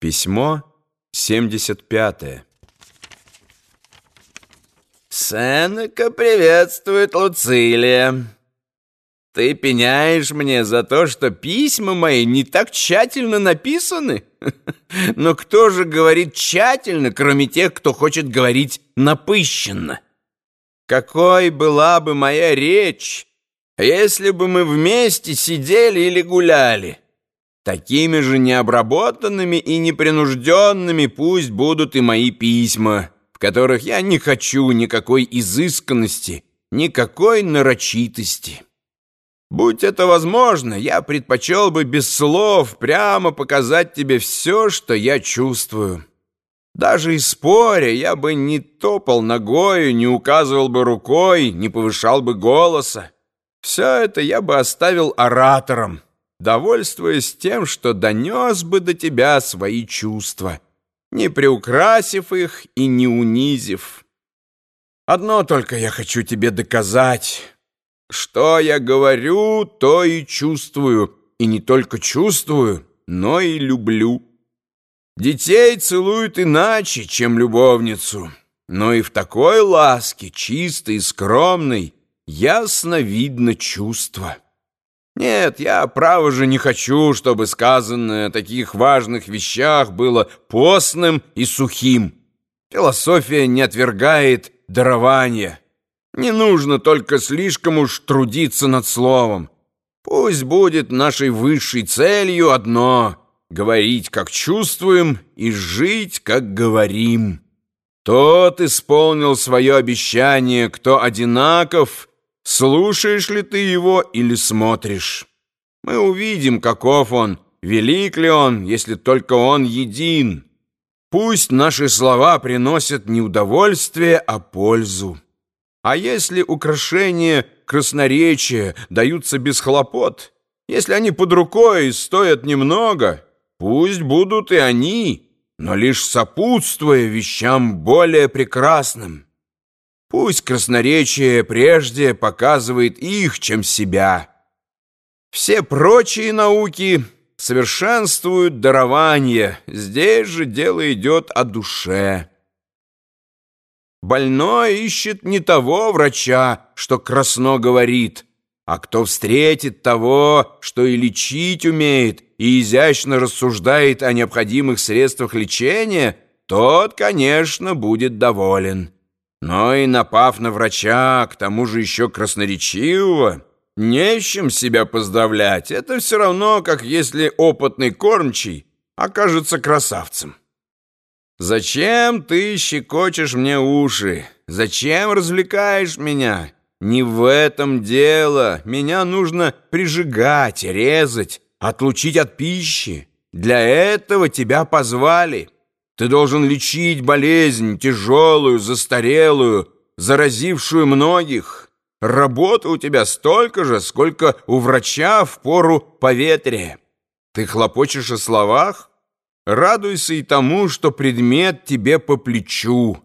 Письмо 75 Сенека приветствует Луцилия. Ты пеняешь мне за то, что письма мои не так тщательно написаны? Но кто же говорит тщательно, кроме тех, кто хочет говорить напыщенно? Какой была бы моя речь, если бы мы вместе сидели или гуляли? Такими же необработанными и непринужденными пусть будут и мои письма, в которых я не хочу никакой изысканности, никакой нарочитости. Будь это возможно, я предпочел бы без слов прямо показать тебе все, что я чувствую. Даже и споря я бы не топал ногою, не указывал бы рукой, не повышал бы голоса. Все это я бы оставил ораторам, довольствуясь тем, что донес бы до тебя свои чувства, не приукрасив их и не унизив. Одно только я хочу тебе доказать. Что я говорю, то и чувствую, и не только чувствую, но и люблю. Детей целуют иначе, чем любовницу, но и в такой ласке, чистой и скромной, ясно видно чувство. Нет, я, право же, не хочу, чтобы сказанное о таких важных вещах было постным и сухим. Философия не отвергает дарования. Не нужно только слишком уж трудиться над словом. Пусть будет нашей высшей целью одно — говорить, как чувствуем, и жить, как говорим. Тот исполнил свое обещание, кто одинаков — Слушаешь ли ты его или смотришь? Мы увидим, каков он, велик ли он, если только он един. Пусть наши слова приносят не удовольствие, а пользу. А если украшения красноречия даются без хлопот, если они под рукой стоят немного, пусть будут и они, но лишь сопутствуя вещам более прекрасным. Пусть красноречие прежде показывает их, чем себя. Все прочие науки совершенствуют дарование. Здесь же дело идет о душе. Больной ищет не того врача, что красно говорит, а кто встретит того, что и лечить умеет, и изящно рассуждает о необходимых средствах лечения, тот, конечно, будет доволен. Но и напав на врача, к тому же еще красноречивого, не с чем себя поздравлять. Это все равно, как если опытный кормчий окажется красавцем. Зачем ты щекочешь мне уши? Зачем развлекаешь меня? Не в этом дело. Меня нужно прижигать, резать, отлучить от пищи. Для этого тебя позвали». Ты должен лечить болезнь, тяжелую, застарелую, заразившую многих. Работа у тебя столько же, сколько у врача в пору поветрия. Ты хлопочешь о словах? Радуйся и тому, что предмет тебе по плечу.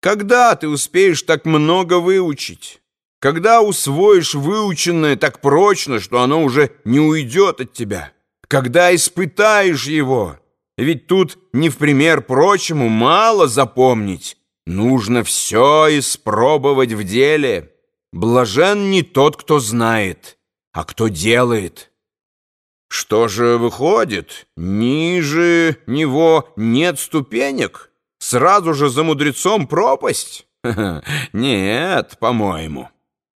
Когда ты успеешь так много выучить? Когда усвоишь выученное так прочно, что оно уже не уйдет от тебя? Когда испытаешь его?» Ведь тут, не в пример прочему, мало запомнить. Нужно все испробовать в деле. Блажен не тот, кто знает, а кто делает. Что же выходит? Ниже него нет ступенек? Сразу же за мудрецом пропасть? Нет, по-моему.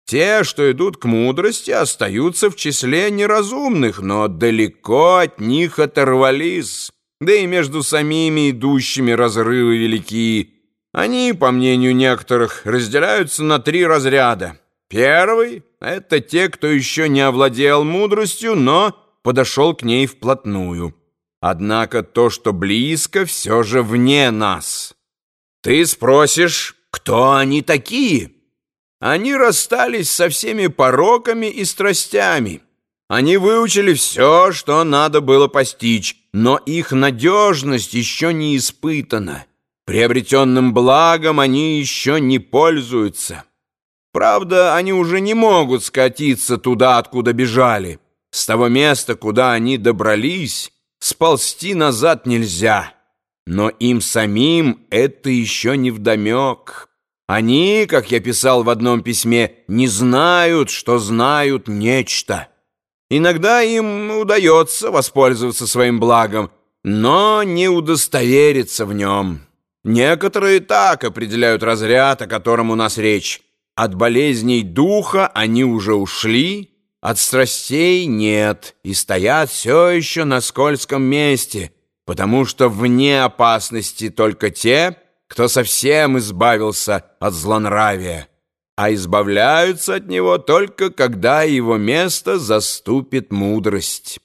Те, что идут к мудрости, остаются в числе неразумных, но далеко от них оторвались да и между самими идущими разрывы велики. Они, по мнению некоторых, разделяются на три разряда. Первый — это те, кто еще не овладел мудростью, но подошел к ней вплотную. Однако то, что близко, все же вне нас. Ты спросишь, кто они такие? Они расстались со всеми пороками и страстями. Они выучили все, что надо было постичь, но их надежность еще не испытана. Приобретенным благом они еще не пользуются. Правда, они уже не могут скатиться туда, откуда бежали. С того места, куда они добрались, сползти назад нельзя. Но им самим это еще не вдомек. Они, как я писал в одном письме, не знают, что знают нечто. Иногда им удается воспользоваться своим благом, но не удостовериться в нем. Некоторые так определяют разряд, о котором у нас речь. От болезней духа они уже ушли, от страстей нет и стоят все еще на скользком месте, потому что вне опасности только те, кто совсем избавился от злонравия, а избавляются от него только когда его место заступит мудрость».